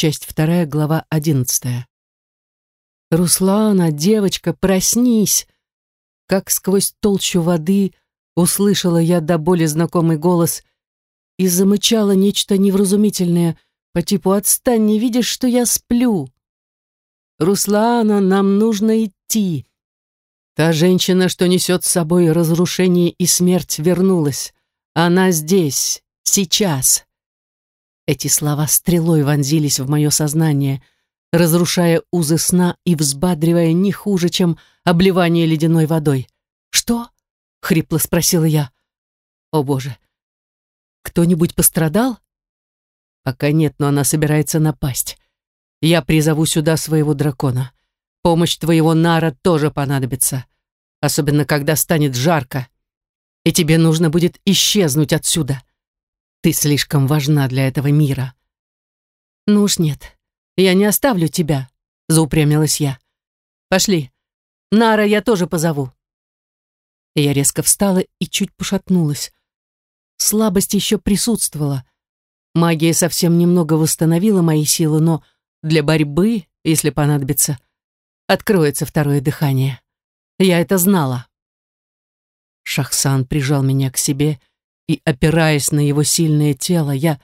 Часть вторая, глава одиннадцатая. «Руслана, девочка, проснись!» Как сквозь толщу воды услышала я до боли знакомый голос и замычала нечто невразумительное по типу «Отстань, не видишь, что я сплю?» «Руслана, нам нужно идти!» Та женщина, что несет с собой разрушение и смерть, вернулась. Она здесь, сейчас. Эти слова стрелой вонзились в мое сознание — разрушая узы сна и взбадривая не хуже, чем обливание ледяной водой. «Что?» — хрипло спросила я. «О боже! Кто-нибудь пострадал?» «Пока нет, но она собирается напасть. Я призову сюда своего дракона. Помощь твоего Нара тоже понадобится, особенно когда станет жарко. И тебе нужно будет исчезнуть отсюда. Ты слишком важна для этого мира». «Ну уж нет. «Я не оставлю тебя», — заупрямилась я. «Пошли. Нара я тоже позову». Я резко встала и чуть пошатнулась. Слабость еще присутствовала. Магия совсем немного восстановила мои силы, но для борьбы, если понадобится, откроется второе дыхание. Я это знала. Шахсан прижал меня к себе, и, опираясь на его сильное тело, я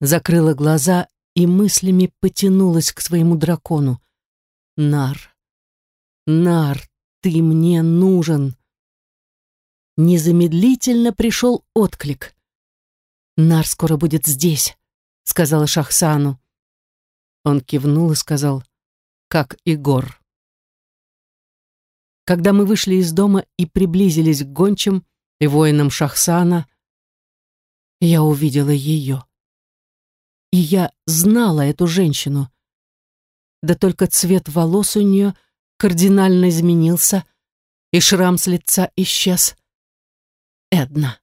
закрыла глаза и мыслями потянулась к своему дракону. «Нар! Нар, ты мне нужен!» Незамедлительно пришел отклик. «Нар скоро будет здесь», — сказала Шахсану. Он кивнул и сказал, «Как Игор». Когда мы вышли из дома и приблизились к гончим и воинам Шахсана, я увидела ее. И я знала эту женщину. Да только цвет волос у нее кардинально изменился, и шрам с лица исчез. Эдна.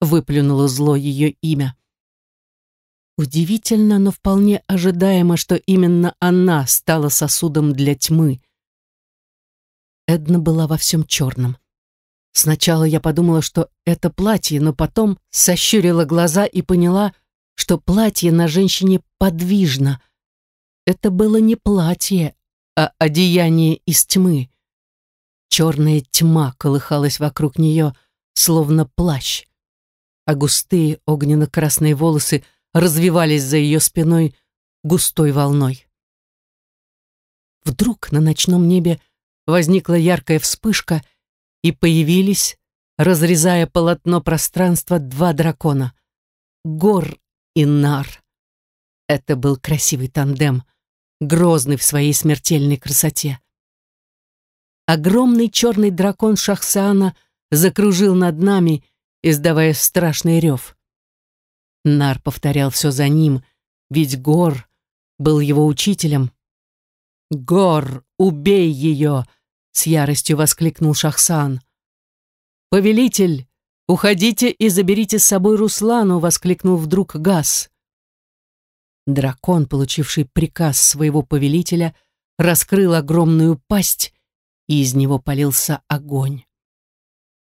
Выплюнуло зло ее имя. Удивительно, но вполне ожидаемо, что именно она стала сосудом для тьмы. Эдна была во всем черном. Сначала я подумала, что это платье, но потом сощурила глаза и поняла, что платье на женщине подвижно. Это было не платье, а одеяние из тьмы. Черная тьма колыхалась вокруг нее, словно плащ, а густые огненно-красные волосы развивались за ее спиной густой волной. Вдруг на ночном небе возникла яркая вспышка, и появились, разрезая полотно пространства, два дракона. Гор и Нар. Это был красивый тандем, грозный в своей смертельной красоте. Огромный черный дракон Шахсана закружил над нами, издавая страшный рев. Нар повторял все за ним, ведь Гор был его учителем. «Гор, убей ее!» — с яростью воскликнул Шахсан. «Повелитель, «Уходите и заберите с собой Руслану!» — воскликнул вдруг Газ. Дракон, получивший приказ своего повелителя, раскрыл огромную пасть, и из него полился огонь.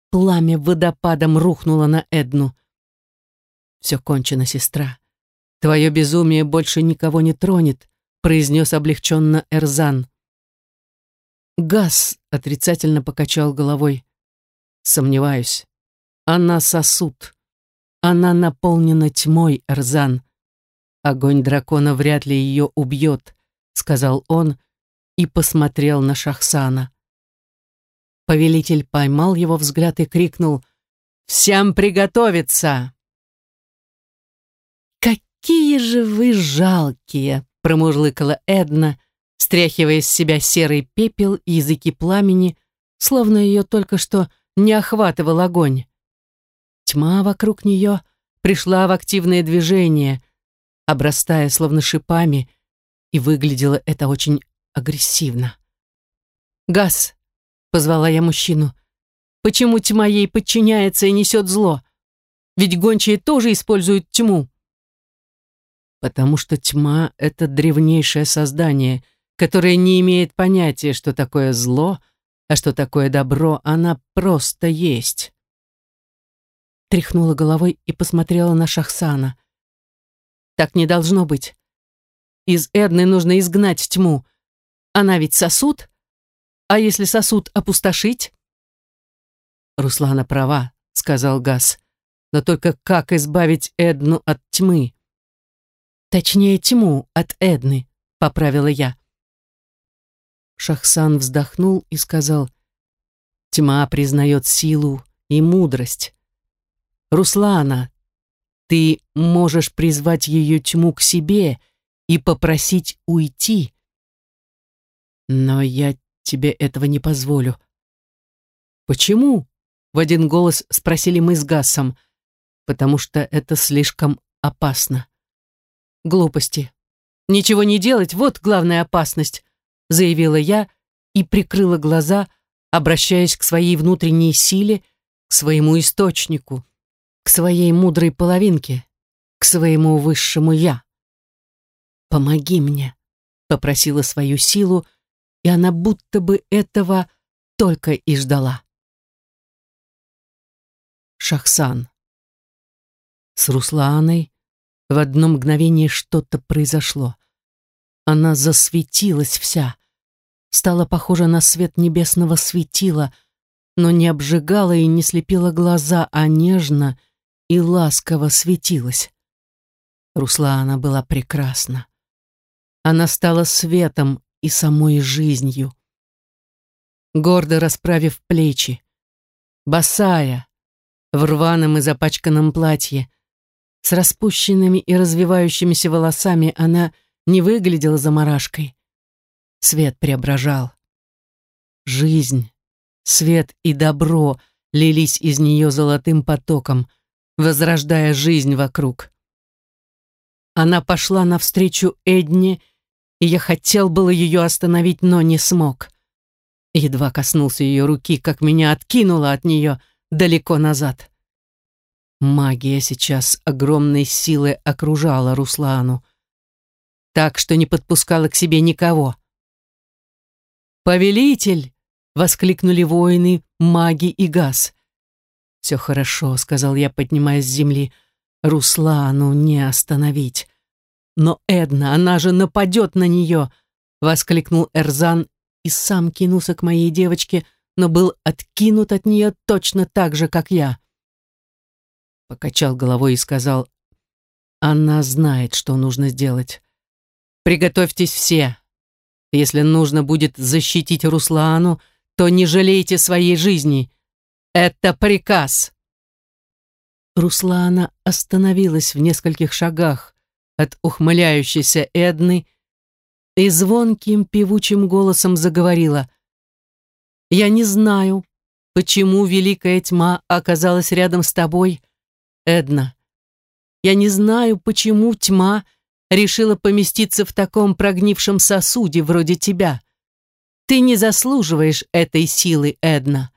Пламя водопадом рухнуло на Эдну. «Все кончено, сестра. Твое безумие больше никого не тронет», — произнес облегченно Эрзан. Газ отрицательно покачал головой. «Сомневаюсь. Она сосуд. Она наполнена тьмой, Эрзан. Огонь дракона вряд ли ее убьет, сказал он и посмотрел на Шахсана. Повелитель поймал его взгляд и крикнул «Всем приготовиться!» «Какие же вы жалкие!» — промурлыкала Эдна, стряхивая с себя серый пепел и языки пламени, словно ее только что не охватывал огонь. Тьма вокруг нее пришла в активное движение, обрастая словно шипами, и выглядело это очень агрессивно. «Газ!» — позвала я мужчину. «Почему тьма ей подчиняется и несет зло? Ведь гончие тоже используют тьму». «Потому что тьма — это древнейшее создание, которое не имеет понятия, что такое зло, а что такое добро, она просто есть» тряхнула головой и посмотрела на Шахсана. «Так не должно быть. из Эдны нужно изгнать тьму. Она ведь сосуд? А если сосуд опустошить? Руслана права, сказал Газ. Но только как избавить Эдну от тьмы? Точнее, тьму от Эдны, поправила я. Шахсан вздохнул и сказал, «Тьма признает силу и мудрость. Руслана, ты можешь призвать ее тьму к себе и попросить уйти. Но я тебе этого не позволю. Почему? В один голос спросили мы с Гасом. Потому что это слишком опасно. Глупости. Ничего не делать, вот главная опасность, заявила я и прикрыла глаза, обращаясь к своей внутренней силе, к своему источнику к своей мудрой половинке, к своему высшему «я». «Помоги мне», — попросила свою силу, и она будто бы этого только и ждала. Шахсан. С Русланой в одно мгновение что-то произошло. Она засветилась вся, стала похожа на свет небесного светила, но не обжигала и не слепила глаза, а нежно — и ласково светилась. Руслана была прекрасна. Она стала светом и самой жизнью. Гордо расправив плечи, босая, в рваном и запачканном платье, с распущенными и развивающимися волосами она не выглядела заморашкой. Свет преображал. Жизнь, свет и добро лились из нее золотым потоком — возрождая жизнь вокруг. Она пошла навстречу Эдне, и я хотел было ее остановить, но не смог. Едва коснулся ее руки, как меня откинуло от нее далеко назад. Магия сейчас огромной силы окружала Руслану, так что не подпускала к себе никого. «Повелитель!» — воскликнули воины, маги и газ. «Все хорошо», — сказал я, поднимаясь с земли. «Руслану не остановить». «Но Эдна, она же нападет на нее!» — воскликнул Эрзан и сам кинулся к моей девочке, но был откинут от нее точно так же, как я. Покачал головой и сказал, «Она знает, что нужно сделать. Приготовьтесь все. Если нужно будет защитить Руслану, то не жалейте своей жизни. Это приказ. Руслана остановилась в нескольких шагах от ухмыляющейся Эдны и звонким певучим голосом заговорила. «Я не знаю, почему великая тьма оказалась рядом с тобой, Эдна. Я не знаю, почему тьма решила поместиться в таком прогнившем сосуде вроде тебя. Ты не заслуживаешь этой силы, Эдна.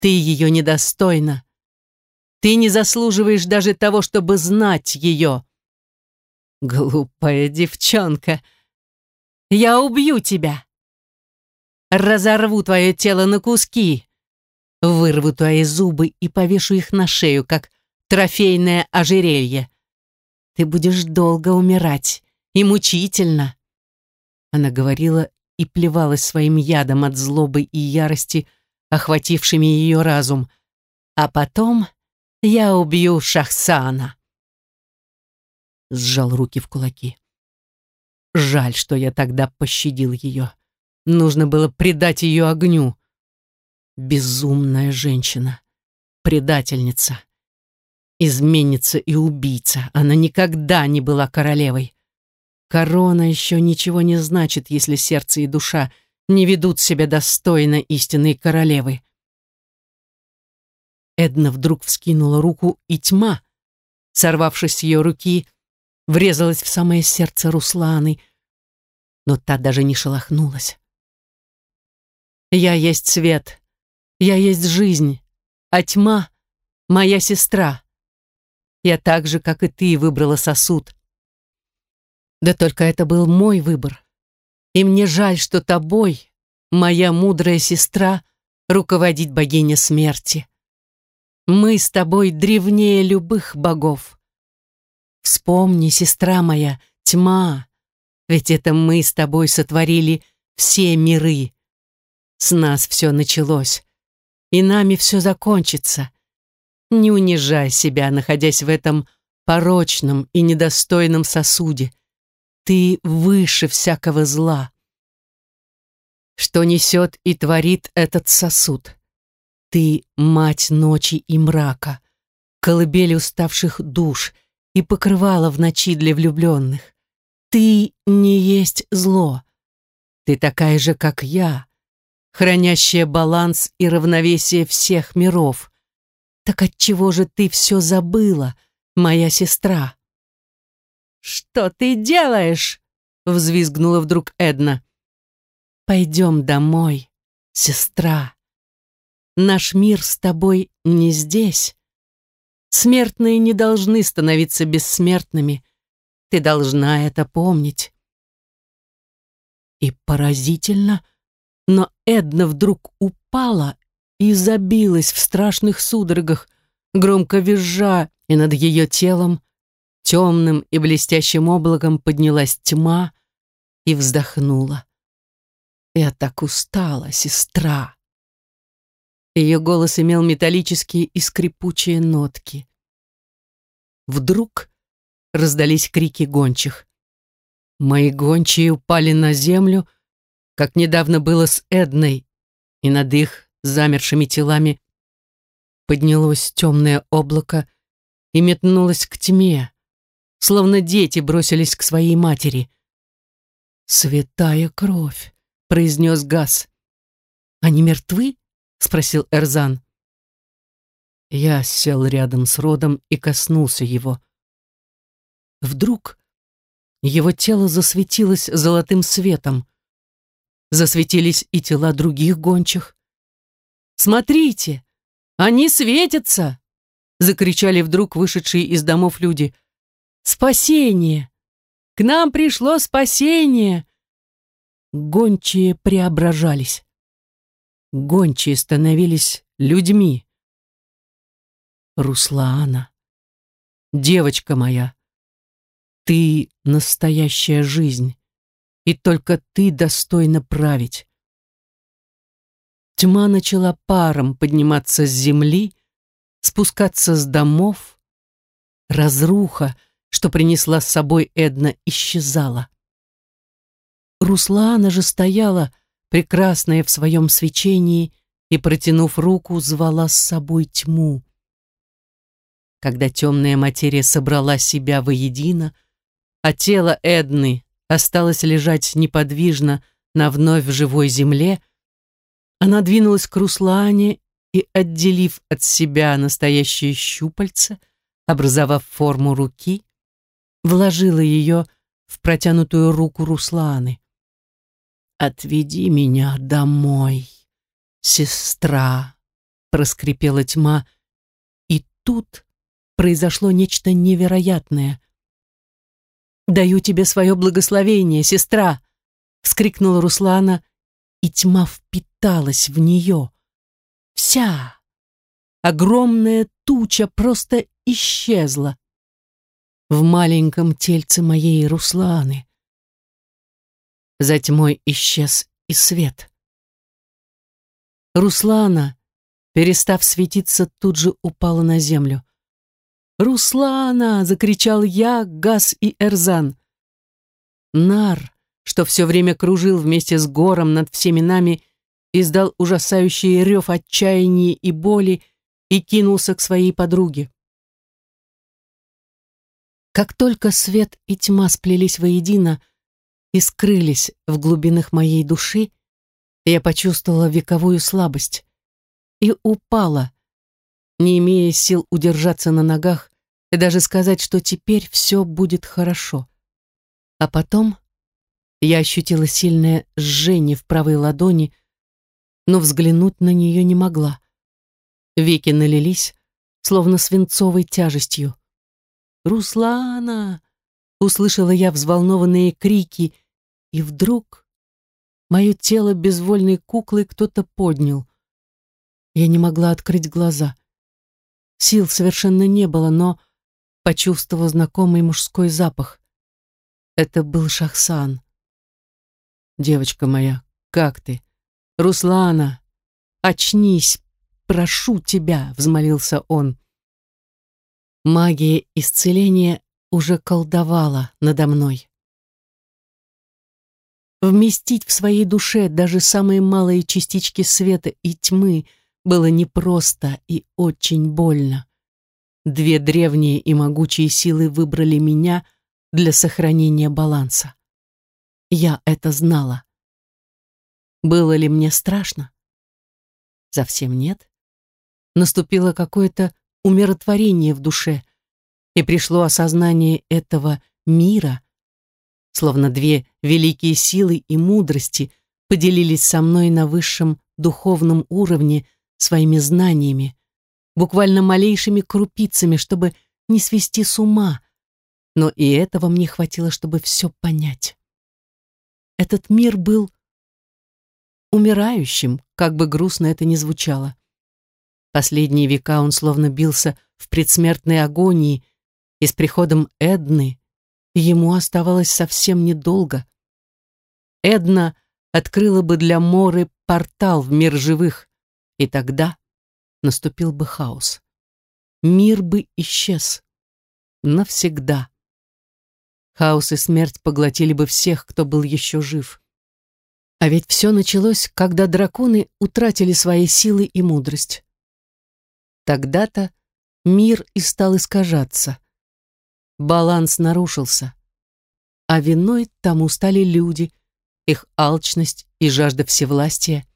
Ты ее недостойна. Ты не заслуживаешь даже того, чтобы знать ее. Глупая девчонка. Я убью тебя. Разорву твое тело на куски. Вырву твои зубы и повешу их на шею, как трофейное ожерелье. Ты будешь долго умирать и мучительно. Она говорила и плевалась своим ядом от злобы и ярости, охватившими ее разум. А потом я убью Шахсана. Сжал руки в кулаки. Жаль, что я тогда пощадил ее. Нужно было предать ее огню. Безумная женщина. Предательница. Изменница и убийца. Она никогда не была королевой. Корона еще ничего не значит, если сердце и душа — не ведут себя достойно истинной королевы. Эдна вдруг вскинула руку, и тьма, сорвавшись с ее руки, врезалась в самое сердце Русланы, но та даже не шелохнулась. «Я есть свет, я есть жизнь, а тьма — моя сестра. Я так же, как и ты, выбрала сосуд. Да только это был мой выбор. И мне жаль, что тобой, моя мудрая сестра, руководит богиня смерти. Мы с тобой древнее любых богов. Вспомни, сестра моя, тьма, Ведь это мы с тобой сотворили все миры. С нас все началось, и нами все закончится. Не унижай себя, находясь в этом порочном и недостойном сосуде. Ты выше всякого зла. Что несет и творит этот сосуд? Ты — мать ночи и мрака, колыбель уставших душ и покрывала в ночи для влюбленных. Ты не есть зло. Ты такая же, как я, хранящая баланс и равновесие всех миров. Так отчего же ты все забыла, моя сестра? «Что ты делаешь?» — взвизгнула вдруг Эдна. «Пойдем домой, сестра. Наш мир с тобой не здесь. Смертные не должны становиться бессмертными. Ты должна это помнить. И поразительно, но Эдна вдруг упала и забилась в страшных судорогах, громко визжа, и над ее телом темным и блестящим облаком поднялась тьма и вздохнула. «Я так устала, сестра!» Ее голос имел металлические и скрипучие нотки. Вдруг раздались крики гончих. Мои гончие упали на землю, как недавно было с Эдной, и над их замершими телами поднялось темное облако и метнулось к тьме, словно дети бросились к своей матери. «Святая кровь!» — произнес Газ. «Они мертвы?» — спросил Эрзан. Я сел рядом с Родом и коснулся его. Вдруг его тело засветилось золотым светом. Засветились и тела других гончих. «Смотрите! Они светятся!» Закричали вдруг вышедшие из домов люди. «Спасение! К нам пришло спасение!» Гончие преображались. Гончие становились людьми. Руслана, девочка моя, ты настоящая жизнь, и только ты достойна править. Тьма начала паром подниматься с земли, спускаться с домов. Разруха, что принесла с собой Эдна, исчезала. Руслана же стояла, прекрасная в своем свечении, и, протянув руку, звала с собой тьму. Когда темная материя собрала себя воедино, а тело Эдны осталось лежать неподвижно на вновь живой земле, она двинулась к Руслане и, отделив от себя настоящее щупальце, образовав форму руки, вложила ее в протянутую руку Русланы. «Отведи меня домой, сестра», — проскрипела тьма, и тут произошло нечто невероятное. «Даю тебе свое благословение, сестра!» — вскрикнула Руслана, и тьма впиталась в нее. Вся! Огромная туча просто исчезла в маленьком тельце моей Русланы. За тьмой исчез и свет. Руслана, перестав светиться, тут же упала на землю. «Руслана!» — закричал я, Газ и Эрзан. Нар, что все время кружил вместе с гором над всеми нами, издал ужасающий рев отчаяния и боли и кинулся к своей подруге. Как только свет и тьма сплелись воедино и скрылись в глубинах моей души, я почувствовала вековую слабость и упала, не имея сил удержаться на ногах и даже сказать, что теперь все будет хорошо. А потом я ощутила сильное жжение в правой ладони, но взглянуть на нее не могла. Веки налились, словно свинцовой тяжестью. «Руслана!» — услышала я взволнованные крики, и вдруг мое тело безвольной куклы кто-то поднял. Я не могла открыть глаза. Сил совершенно не было, но почувствовала знакомый мужской запах. Это был Шахсан. Девочка моя, как ты? Руслана, очнись, прошу тебя, взмолился он. Магия исцеления уже колдовала надо мной. Вместить в своей душе даже самые малые частички света и тьмы было непросто и очень больно. Две древние и могучие силы выбрали меня для сохранения баланса. Я это знала. Было ли мне страшно? Совсем нет. Наступило какое-то умиротворение в душе, и пришло осознание этого мира, словно две великие силы и мудрости поделились со мной на высшем духовном уровне своими знаниями, буквально малейшими крупицами, чтобы не свести с ума, но и этого мне хватило, чтобы все понять. Этот мир был умирающим, как бы грустно это ни звучало. Последние века он словно бился в предсмертной агонии, и с приходом Эдны ему оставалось совсем недолго. Эдна открыла бы для Моры портал в мир живых, и тогда наступил бы хаос. Мир бы исчез. Навсегда. Хаос и смерть поглотили бы всех, кто был еще жив. А ведь все началось, когда драконы утратили свои силы и мудрость. Тогда-то мир и стал искажаться. Баланс нарушился. А виной тому стали люди, их алчность и жажда всевластия.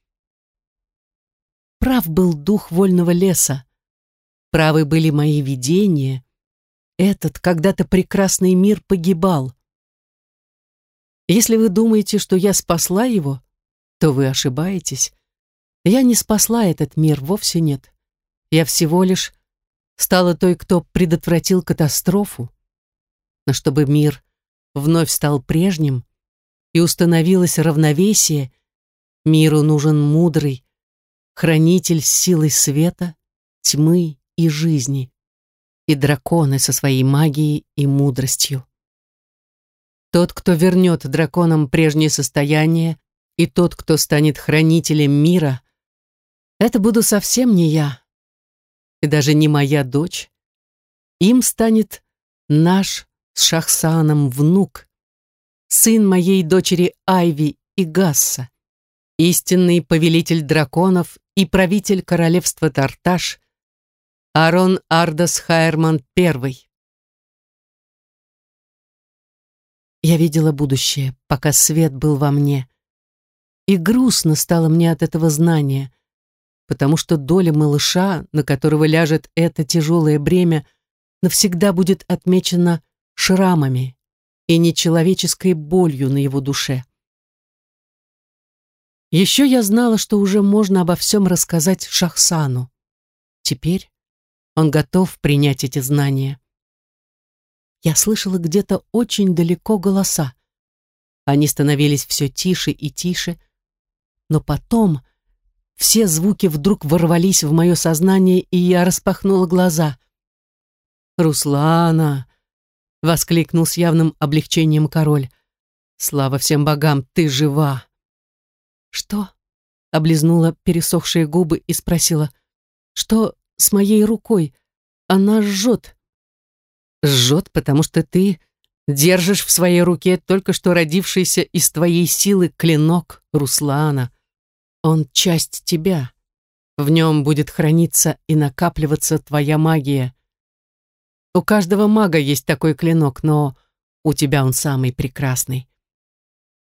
Прав был дух вольного леса. Правы были мои видения, этот когда-то прекрасный мир погибал. Если вы думаете, что я спасла его, то вы ошибаетесь. Я не спасла этот мир, вовсе нет. Я всего лишь стала той, кто предотвратил катастрофу. Но чтобы мир вновь стал прежним и установилось равновесие, миру нужен мудрый, хранитель силы света, тьмы и жизни и драконы со своей магией и мудростью. Тот, кто вернет драконам прежнее состояние, и тот, кто станет хранителем мира, это буду совсем не я, и даже не моя дочь. Им станет наш с Шахсаном внук, сын моей дочери Айви и Гасса, истинный повелитель драконов и правитель королевства Тарташ, Арон Ардас Хайерман I. Я видела будущее, пока свет был во мне. И грустно стало мне от этого знания, потому что доля малыша, на которого ляжет это тяжелое бремя, навсегда будет отмечена шрамами и нечеловеческой болью на его душе. Еще я знала, что уже можно обо всем рассказать Шахсану. Теперь он готов принять эти знания. Я слышала где-то очень далеко голоса. Они становились все тише и тише, но потом все звуки вдруг ворвались в мое сознание, и я распахнула глаза. «Руслана!» — воскликнул с явным облегчением король. «Слава всем богам, ты жива!» «Что?» — облизнула пересохшие губы и спросила. «Что с моей рукой. Она жжет. Жжет, потому что ты держишь в своей руке только что родившийся из твоей силы клинок Руслана. Он часть тебя. В нем будет храниться и накапливаться твоя магия. У каждого мага есть такой клинок, но у тебя он самый прекрасный.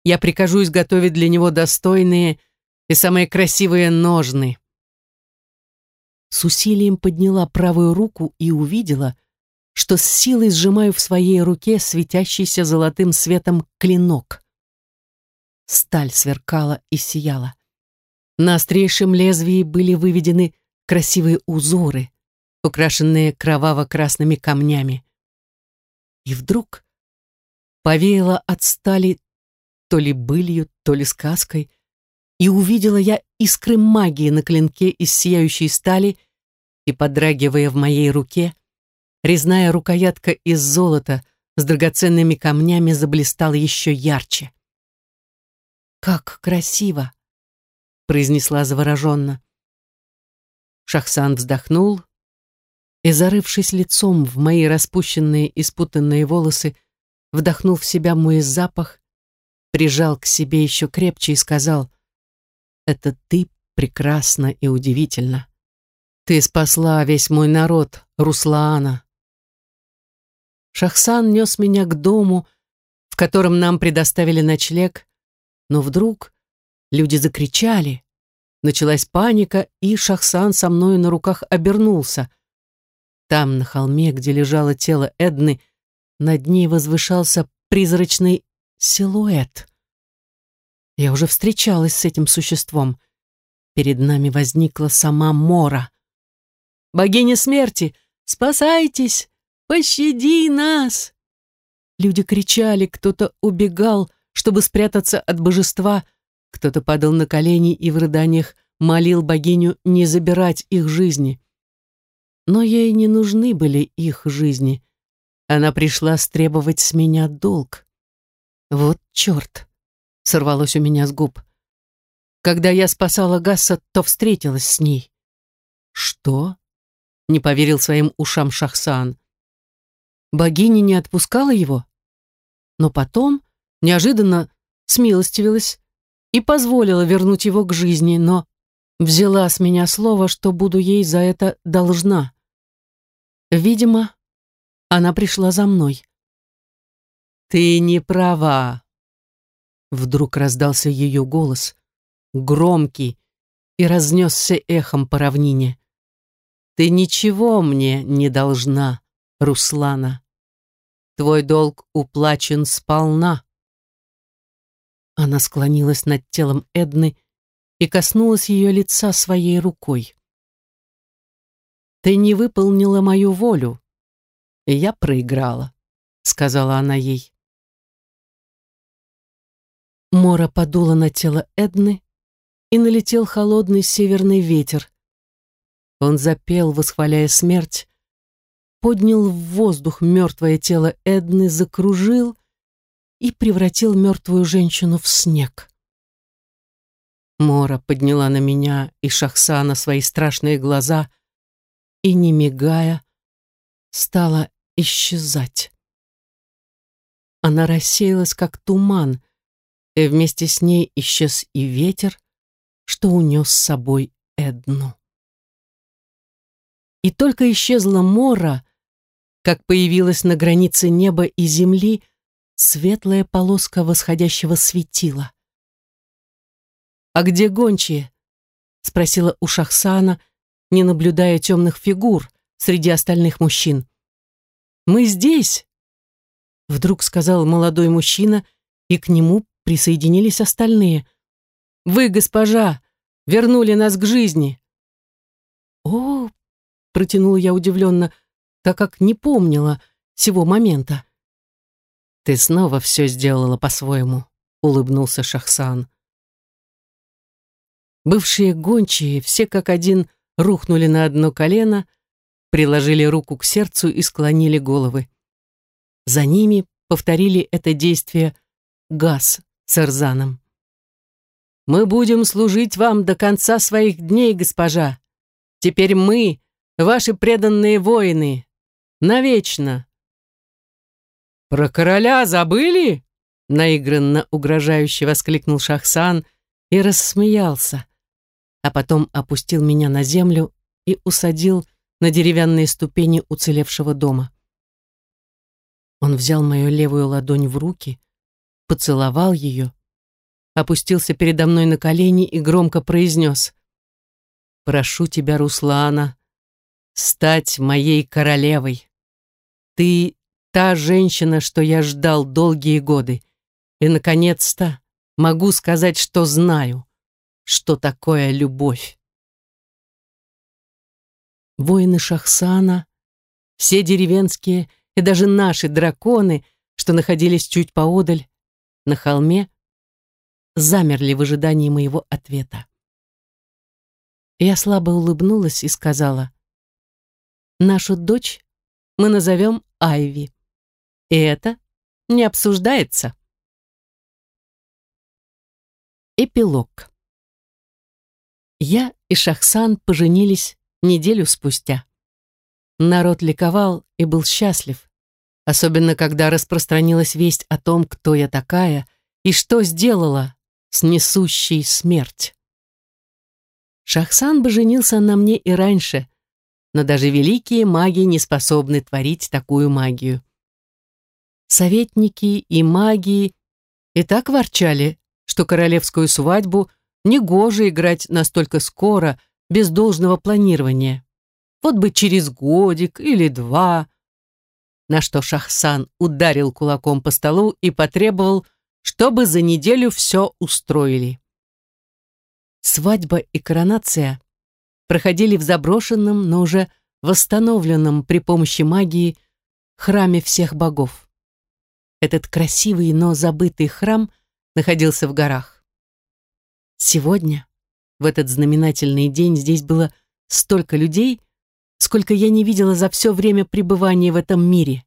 Я прикажу изготовить для него достойные и самые красивые ножны с усилием подняла правую руку и увидела, что с силой сжимаю в своей руке светящийся золотым светом клинок. Сталь сверкала и сияла. На острейшем лезвии были выведены красивые узоры, украшенные кроваво-красными камнями. И вдруг повеяло от стали то ли былью, то ли сказкой, и увидела я искры магии на клинке из сияющей стали и, подрагивая в моей руке, резная рукоятка из золота с драгоценными камнями заблистал еще ярче. «Как красиво!» — произнесла завороженно. Шахсан вздохнул и, зарывшись лицом в мои распущенные и спутанные волосы, вдохнул в себя мой запах, прижал к себе еще крепче и сказал, «Это ты прекрасна и удивительно. Ты спасла весь мой народ, Руслаана». Шахсан нес меня к дому, в котором нам предоставили ночлег, но вдруг люди закричали, началась паника, и Шахсан со мной на руках обернулся. Там, на холме, где лежало тело Эдны, над ней возвышался призрачный силуэт. Я уже встречалась с этим существом. Перед нами возникла сама Мора. «Богиня смерти, спасайтесь! Пощади нас!» Люди кричали, кто-то убегал, чтобы спрятаться от божества, кто-то падал на колени и в рыданиях молил богиню не забирать их жизни. Но ей не нужны были их жизни. Она пришла стребовать с меня долг. Вот черт! Сорвалось у меня с губ. Когда я спасала Гасса, то встретилась с ней. Что? Не поверил своим ушам Шахсан. Богиня не отпускала его? Но потом неожиданно смилостивилась и позволила вернуть его к жизни, но взяла с меня слово, что буду ей за это должна. Видимо, она пришла за мной. «Ты не права!» Вдруг раздался ее голос, громкий, и разнесся эхом по равнине. «Ты ничего мне не должна, Руслана. Твой долг уплачен сполна». Она склонилась над телом Эдны и коснулась ее лица своей рукой. «Ты не выполнила мою волю, и я проиграла», — сказала она ей. Мора подула на тело Эдны, и налетел холодный северный ветер. Он запел, восхваляя смерть, поднял в воздух мертвое тело Эдны, закружил и превратил мертвую женщину в снег. Мора подняла на меня и Шахсана свои страшные глаза и, не мигая, стала исчезать. Она рассеялась, как туман, и вместе с ней исчез и ветер, что унес с собой Эдну. И только исчезла Мора, как появилась на границе неба и земли светлая полоска восходящего светила. «А где гончие?» — спросила у Шахсана, не наблюдая темных фигур среди остальных мужчин. «Мы здесь!» — вдруг сказал молодой мужчина, и к нему присоединились остальные. «Вы, госпожа, вернули нас к жизни!» «О!» — протянула я удивленно, так как не помнила всего момента. «Ты снова все сделала по-своему», — улыбнулся Шахсан. Бывшие гончие, все как один, рухнули на одно колено, приложили руку к сердцу и склонили головы. За ними повторили это действие Газ с Эрзаном. «Мы будем служить вам до конца своих дней, госпожа. Теперь мы, ваши преданные воины, навечно!» «Про короля забыли?» наигранно угрожающе воскликнул Шахсан и рассмеялся, а потом опустил меня на землю и усадил на деревянные ступени уцелевшего дома. Он взял мою левую ладонь в руки, поцеловал ее, опустился передо мной на колени и громко произнес «Прошу тебя, Руслана, стать моей королевой. Ты та женщина, что я ждал долгие годы. И, наконец-то, могу сказать, что знаю, что такое любовь. Воины Шахсана, все деревенские и даже наши драконы, что находились чуть поодаль, на холме, замерли в ожидании моего ответа. Я слабо улыбнулась и сказала, «Нашу дочь мы назовем Айви». И это не обсуждается. Эпилог. Я и Шахсан поженились неделю спустя. Народ ликовал и был счастлив, особенно когда распространилась весть о том, кто я такая и что сделала с несущей смерть. Шахсан бы женился на мне и раньше, но даже великие маги не способны творить такую магию. Советники и маги и так ворчали, что королевскую свадьбу негоже играть настолько скоро, без должного планирования. Вот бы через годик или два. На что Шахсан ударил кулаком по столу и потребовал, чтобы за неделю все устроили. Свадьба и коронация проходили в заброшенном, но уже восстановленном при помощи магии храме всех богов. Этот красивый, но забытый храм находился в горах. Сегодня, в этот знаменательный день, здесь было столько людей, сколько я не видела за все время пребывания в этом мире.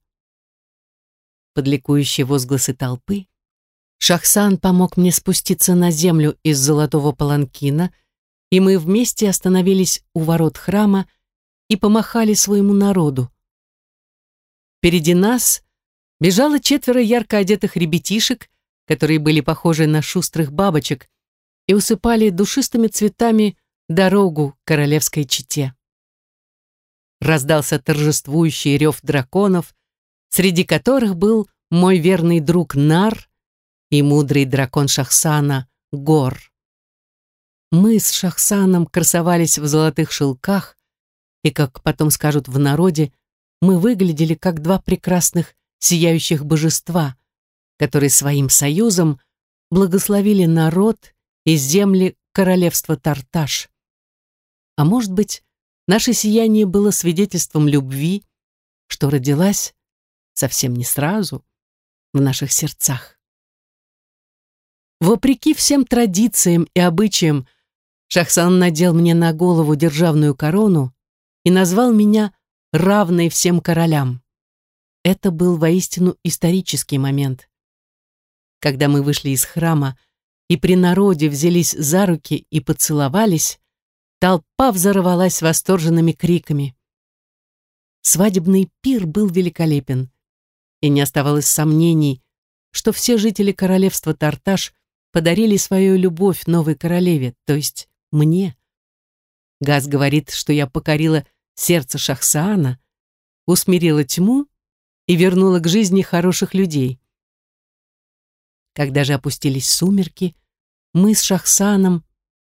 Под ликующие возгласы толпы Шахсан помог мне спуститься на землю из золотого паланкина, и мы вместе остановились у ворот храма и помахали своему народу. Впереди нас бежало четверо ярко одетых ребятишек, которые были похожи на шустрых бабочек и усыпали душистыми цветами дорогу королевской чете. Раздался торжествующий рев драконов, среди которых был мой верный друг Нар и мудрый дракон Шахсана Гор. Мы с Шахсаном красовались в золотых шелках, и, как потом скажут в народе, мы выглядели как два прекрасных сияющих божества, которые своим союзом благословили народ и земли королевства Тарташ. А может быть, наше сияние было свидетельством любви, что родилась совсем не сразу в наших сердцах. Вопреки всем традициям и обычаям, Шахсан надел мне на голову державную корону и назвал меня равной всем королям. Это был воистину исторический момент. Когда мы вышли из храма и при народе взялись за руки и поцеловались, толпа взорвалась восторженными криками. Свадебный пир был великолепен, и не оставалось сомнений, что все жители королевства Тарташ подарили свою любовь новой королеве, то есть мне. Газ говорит, что я покорила сердце Шахсаана, усмирила тьму и вернула к жизни хороших людей. Когда же опустились сумерки, мы с Шахсаном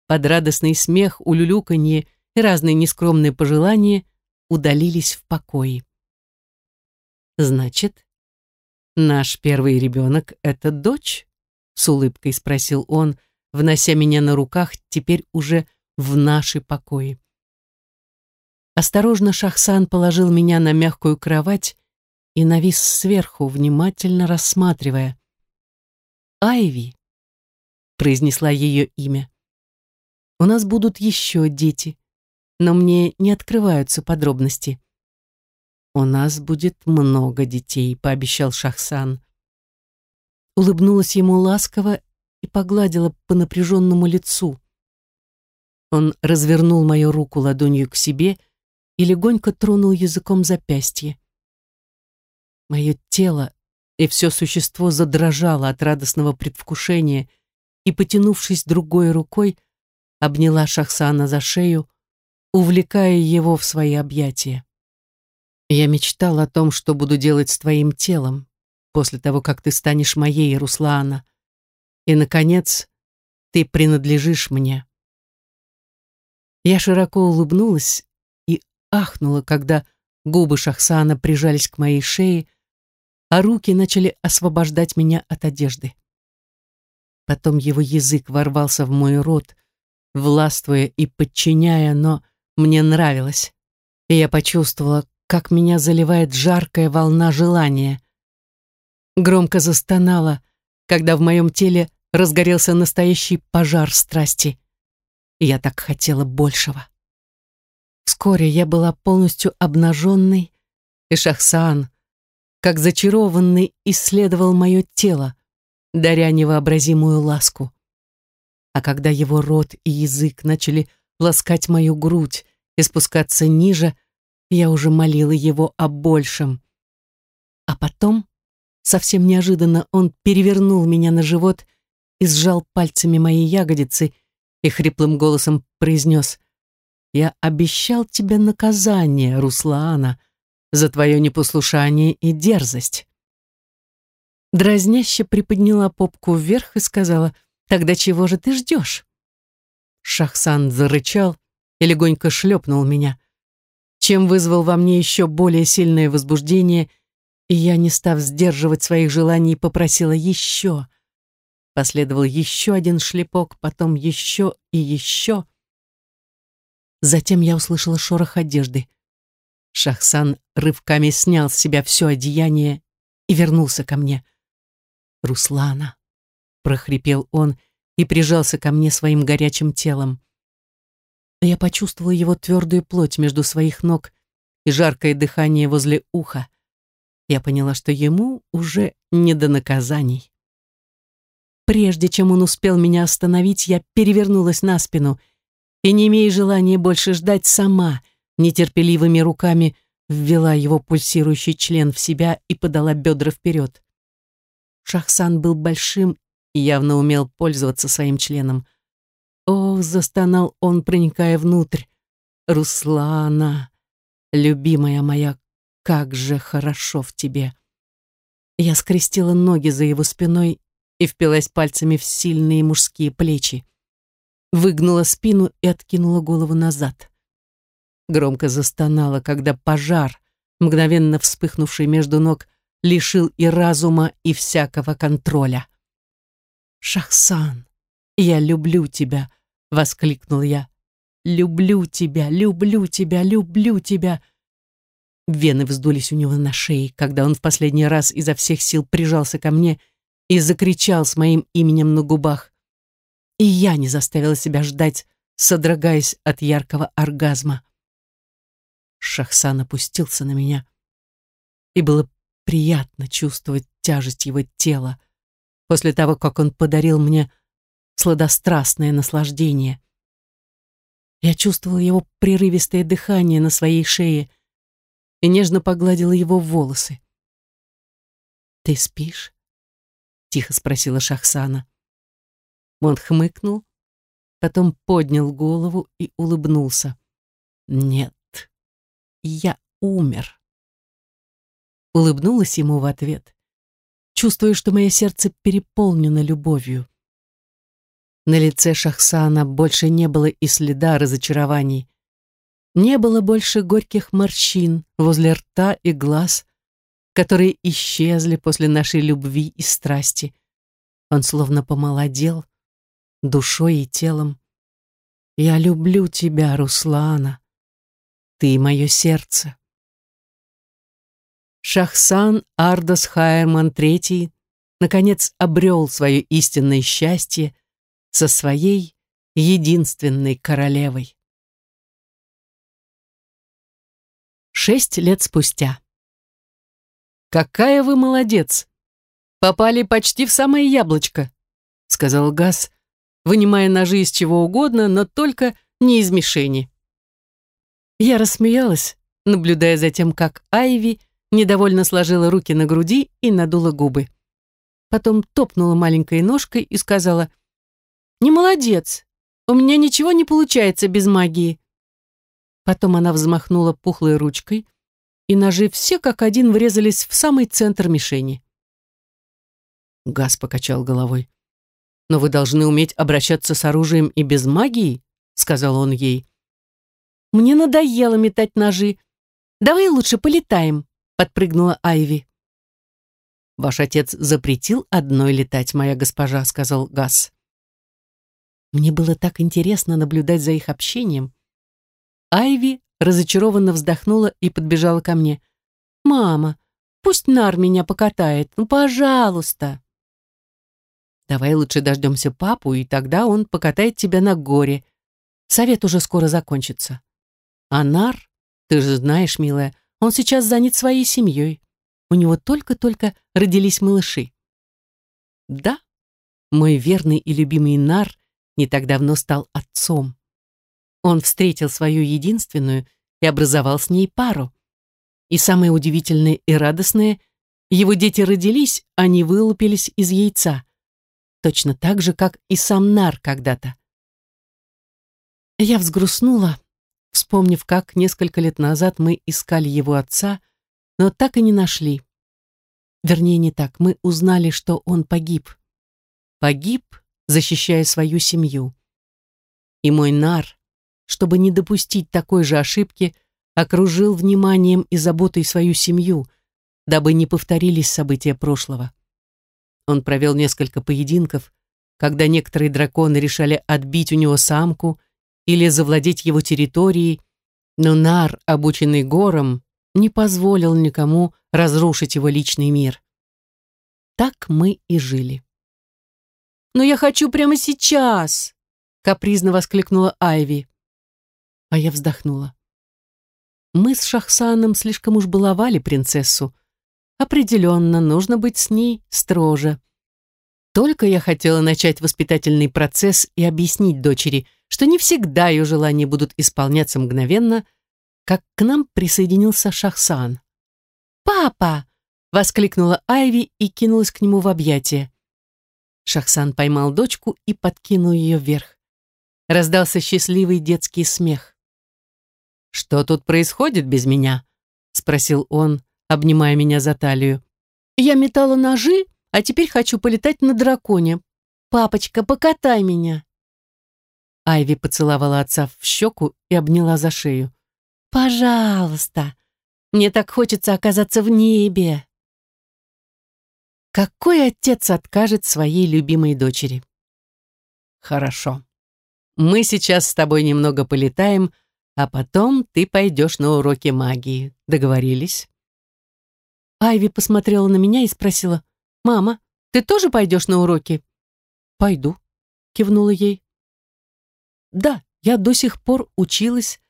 под радостный смех, улюлюканье и разные нескромные пожелания удалились в покое. «Значит, наш первый ребенок — это дочь?» — с улыбкой спросил он, внося меня на руках теперь уже в наши покои. Осторожно Шахсан положил меня на мягкую кровать и навис сверху, внимательно рассматривая. «Айви», — произнесла ее имя. «У нас будут еще дети, но мне не открываются подробности». «У нас будет много детей», — пообещал Шахсан. Улыбнулась ему ласково и погладила по напряженному лицу. Он развернул мою руку ладонью к себе и легонько тронул языком запястье. Мое тело и все существо задрожало от радостного предвкушения и, потянувшись другой рукой, обняла Шахсана за шею, увлекая его в свои объятия. Я мечтал о том, что буду делать с твоим телом после того, как ты станешь моей, Руслана. И, наконец, ты принадлежишь мне. Я широко улыбнулась и ахнула, когда губы Шахсана прижались к моей шее, а руки начали освобождать меня от одежды. Потом его язык ворвался в мой рот, властвуя и подчиняя, но мне нравилось. И я почувствовала, как меня заливает жаркая волна желания. Громко застонала, когда в моем теле разгорелся настоящий пожар страсти. Я так хотела большего. Вскоре я была полностью обнаженной, и Шахсан, как зачарованный исследовал мое тело, даря невообразимую ласку. А когда его рот и язык начали ласкать мою грудь и спускаться ниже, я уже молила его о большем. А потом, совсем неожиданно, он перевернул меня на живот и сжал пальцами мои ягодицы и хриплым голосом произнес «Я обещал тебе наказание, Руслана, за твое непослушание и дерзость». Дразняще приподняла попку вверх и сказала «Тогда чего же ты ждешь?» Шахсан зарычал и легонько шлепнул меня, чем вызвал во мне еще более сильное возбуждение, и я, не став сдерживать своих желаний, попросила еще. Последовал еще один шлепок, потом еще и еще. Затем я услышала шорох одежды. Шахсан рывками снял с себя все одеяние и вернулся ко мне. «Руслана», — прохрипел он и прижался ко мне своим горячим телом. Я почувствовала его твердую плоть между своих ног и жаркое дыхание возле уха. Я поняла, что ему уже не до наказаний. Прежде чем он успел меня остановить, я перевернулась на спину и, не имея желания больше ждать, сама нетерпеливыми руками ввела его пульсирующий член в себя и подала бедра вперед. Шахсан был большим и явно умел пользоваться своим членом. Ох, застонал он, проникая внутрь. «Руслана, любимая моя, как же хорошо в тебе!» Я скрестила ноги за его спиной и впилась пальцами в сильные мужские плечи. Выгнула спину и откинула голову назад. Громко застонала, когда пожар, мгновенно вспыхнувший между ног, лишил и разума, и всякого контроля. «Шахсан, я люблю тебя!» — воскликнул я. «Люблю тебя, люблю тебя, люблю тебя!» Вены вздулись у него на шее, когда он в последний раз изо всех сил прижался ко мне и закричал с моим именем на губах. И я не заставила себя ждать, содрогаясь от яркого оргазма. Шахсан опустился на меня, и было приятно чувствовать тяжесть его тела после того, как он подарил мне сладострастное наслаждение. Я чувствовала его прерывистое дыхание на своей шее и нежно погладила его волосы. «Ты спишь?» — тихо спросила Шахсана. Он хмыкнул, потом поднял голову и улыбнулся. «Нет, я умер». Улыбнулась ему в ответ, чувствуя, что мое сердце переполнено любовью. На лице Шахсана больше не было и следа разочарований. Не было больше горьких морщин возле рта и глаз, которые исчезли после нашей любви и страсти. Он словно помолодел, душой и телом. «Я люблю тебя, Руслана. Ты мое сердце». Шахсан Ардас Хайерман III наконец обрел свое истинное счастье со своей единственной королевой. Шесть лет спустя. «Какая вы молодец! Попали почти в самое яблочко», — сказал Газ, вынимая ножи из чего угодно, но только не из мишени. Я рассмеялась, наблюдая за тем, как Айви недовольно сложила руки на груди и надула губы. Потом топнула маленькой ножкой и сказала, «Не молодец, у меня ничего не получается без магии». Потом она взмахнула пухлой ручкой, и ножи все как один врезались в самый центр мишени. Газ покачал головой. «Но вы должны уметь обращаться с оружием и без магии», — сказал он ей. «Мне надоело метать ножи. Давай лучше полетаем», — подпрыгнула Айви. «Ваш отец запретил одной летать, моя госпожа», — сказал Газ. Мне было так интересно наблюдать за их общением. Айви разочарованно вздохнула и подбежала ко мне. «Мама, пусть Нар меня покатает, ну, пожалуйста!» Давай лучше дождемся папу, и тогда он покатает тебя на горе. Совет уже скоро закончится. А Нар, ты же знаешь, милая, он сейчас занят своей семьей. у него только-только родились малыши. Да, мой верный и любимый Нар не так давно стал отцом. Он встретил свою единственную и образовал с ней пару. И самое удивительное и радостное, его дети родились, они вылупились из яйца. Точно так же, как и сам Нар когда-то. Я взгрустнула, вспомнив, как несколько лет назад мы искали его отца, но так и не нашли. Вернее, не так, мы узнали, что он погиб. Погиб, защищая свою семью. И мой нар, чтобы не допустить такой же ошибки, окружил вниманием и заботой свою семью, дабы не повторились события прошлого. Он провел несколько поединков, когда некоторые драконы решали отбить у него самку или завладеть его территорией, но Нар, обученный гором, не позволил никому разрушить его личный мир. Так мы и жили. «Но я хочу прямо сейчас!» — капризно воскликнула Айви. А я вздохнула. Мы с Шахсаном слишком уж баловали принцессу. Определенно, нужно быть с ней строже. Только я хотела начать воспитательный процесс и объяснить дочери, что не всегда ее желания будут исполняться мгновенно, как к нам присоединился Шахсан. «Папа!» — воскликнула Айви и кинулась к нему в объятия. Шахсан поймал дочку и подкинул ее вверх. Раздался счастливый детский смех. «Что тут происходит без меня?» — спросил он, обнимая меня за талию. «Я метала ножи, а теперь хочу полетать на драконе. Папочка, покатай меня!» Айви поцеловала отца в щеку и обняла за шею. «Пожалуйста! Мне так хочется оказаться в небе!» Какой отец откажет своей любимой дочери? Хорошо. Мы сейчас с тобой немного полетаем, а потом ты пойдешь на уроки магии. Договорились? Айви посмотрела на меня и спросила, «Мама, ты тоже пойдешь на уроки?» «Пойду», — кивнула ей. Да, я до сих пор училась,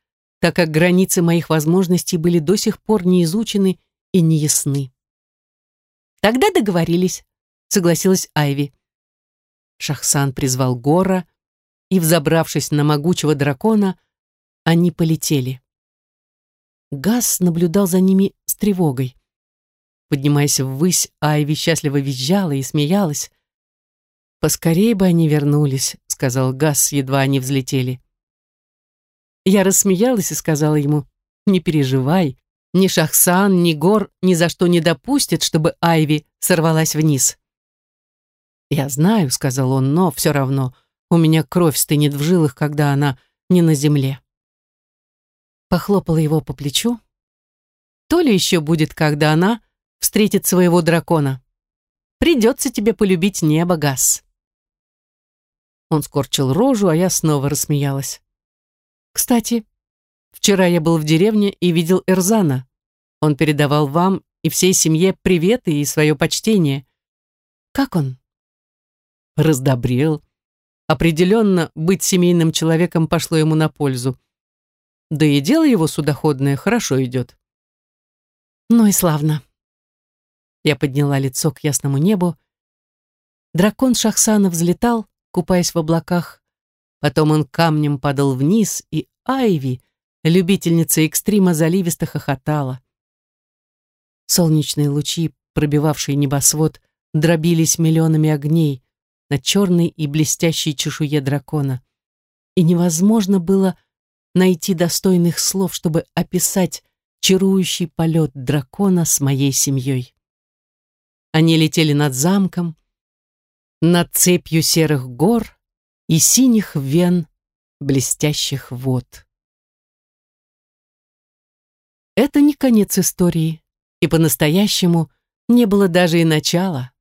так как границы моих возможностей были до сих пор не изучены и не ясны. Тогда договорились, согласилась Айви. Шахсан призвал Гора, и, взобравшись на могучего дракона, они полетели. Газ наблюдал за ними с тревогой. Поднимаясь ввысь, Айви счастливо визжала и смеялась. «Поскорее бы они вернулись», — сказал Газ, едва они взлетели. Я рассмеялась и сказала ему, «Не переживай, ни Шахсан, ни Гор ни за что не допустят, чтобы Айви сорвалась вниз». «Я знаю», — сказал он, «но все равно у меня кровь стынет в жилах, когда она не на земле». Похлопала его по плечу. «То ли еще будет, когда она встретит своего дракона. Придется тебе полюбить небо, Газ». Он скорчил рожу, а я снова рассмеялась. «Кстати, вчера я был в деревне и видел Эрзана. Он передавал вам и всей семье приветы и свое почтение. Как он?» Раздобрел. Определенно, быть семейным человеком пошло ему на пользу. Да и дело его судоходное хорошо идет. Ну и славно. Я подняла лицо к ясному небу. Дракон Шахсана взлетал, купаясь в облаках. Потом он камнем падал вниз, и Айви, любительница экстрима, заливисто хохотала. Солнечные лучи, пробивавшие небосвод, дробились миллионами огней на черной и блестящей чешуе дракона. И невозможно было найти достойных слов, чтобы описать чарующий полет дракона с моей семьей. Они летели над замком, над цепью серых гор и синих вен блестящих вод. Это не конец истории, и по-настоящему не было даже и начала.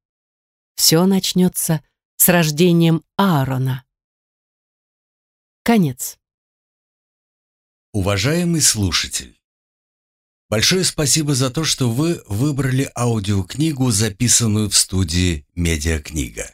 Все начнется с рождением Аарона. Конец. Уважаемый слушатель, большое спасибо за то, что вы выбрали аудиокнигу, записанную в студии «Медиакнига».